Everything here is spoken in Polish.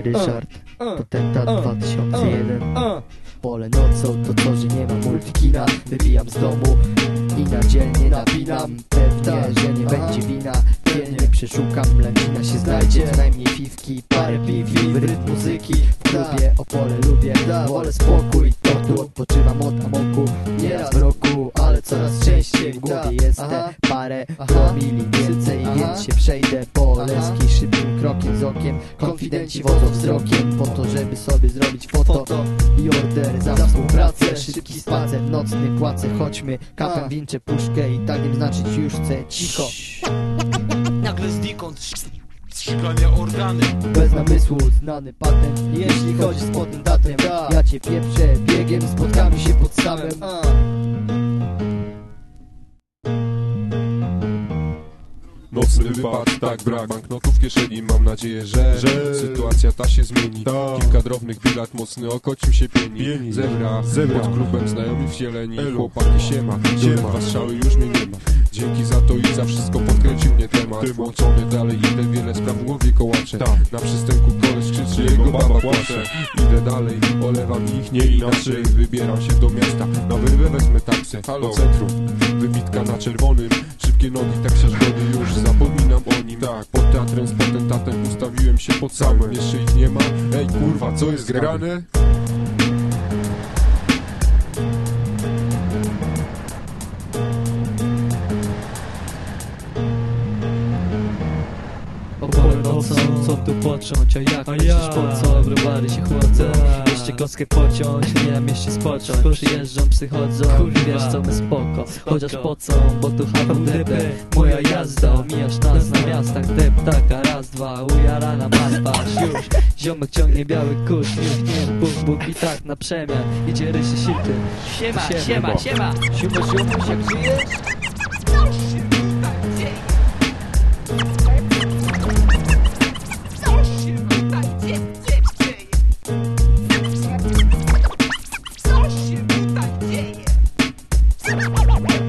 Ryszard, potentat 2001 Uh, Pole nocą to to, że nie ma multikina Wybijam z domu i na dzielnie napinam. Pewnie, że nie będzie wina. Dzielnie przeszukam, lemina się znajdzie. Co najmniej piwki, parę piwi rytm muzyki. W klubie Opole lubię, wolę spokój. To tu odpoczywam od amoku. Nieraz w roku, ale coraz częściej. W głowie jest te parę promili Więcej, więc się przejdę po leski Szybkim krokiem z okiem Konfidenci wodzą wzrokiem Po to, żeby sobie zrobić foto i order za współpracę Szybki spacer, nocny płacę Chodźmy, kapem winczę puszkę I tak im znaczyć już chcę. Cicho. Nagle znikąd Strzykania organy. Bez namysłu, znany patent. Jeśli chodzi z potentatem Ja cię pieprzę, biegiem spotkamy się pod samym Nocny wypad, tak brak banknotów w kieszeni Mam nadzieję, że, Że- sytuacja ta się zmieni. Ta. Kilka drobnych bilat, mocny okocim się pieni, Pieni. Zebra, Zebra. pod klubem znajomi wcieleni Elu. Chłopaki siema, Siema. siema strzały już mnie nie ma. Dzięki za to i za wszystko podkręcił mnie temat. Włączony dalej, idę wiele spraw w głowie kołacze Ta. Na przystanku koleś krzyczy, jego baba płacze Idę dalej, olewam ich nie inaczej. Wybieram się do miasta, na wyrwę wezmę taksę. Halo. Centrum, wybitka na czerwonym. Szybkie nogi, tak się zgody Tak, pod teatrem z potentatem ustawiłem się pod samym Jeszcze ich nie ma, ej kurwa, co jest grane? Nocą, co tu począć, a jak A myślisz ja. po co browary się chłodzą Tak. Jeszcze kostkę pociąć, nie na mieście spocząć. Przyjeżdżą, przychodzą, Kurwa. wiesz co my spoko. Chociaż po co, bo tu HWDP Moja jazda, omijasz nas na miastach. Deptaka, raz, dwa, ujarana matwa Już, ziomek ciągnie biały kurz Już nie, buk, buk i tak na przemian. Idzie rysy sity. Siema, Siema. siema, siema. Siuma, jak żyjesz? Bye.